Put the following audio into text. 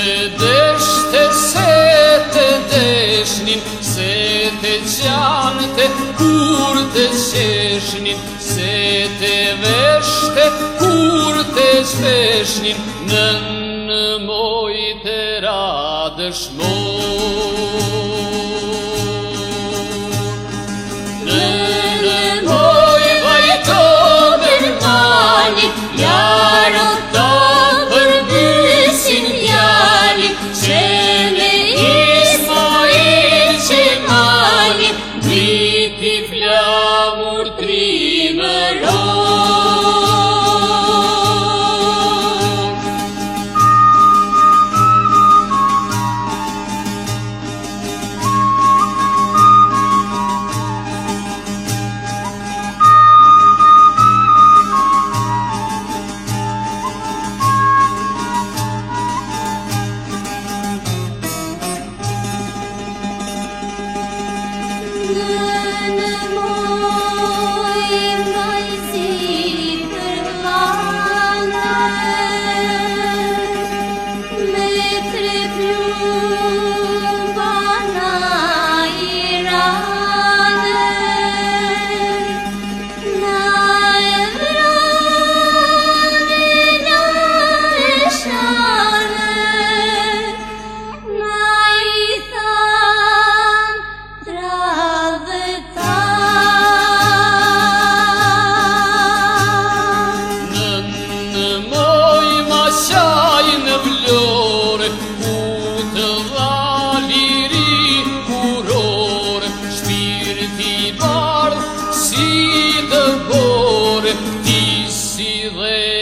Se deshte, se te deshnin, se te gjanëte, kur te zqeshnin, se te veshte, kur te zbeshnin, në nëmoj të radëshmoj. divya murtrină Sous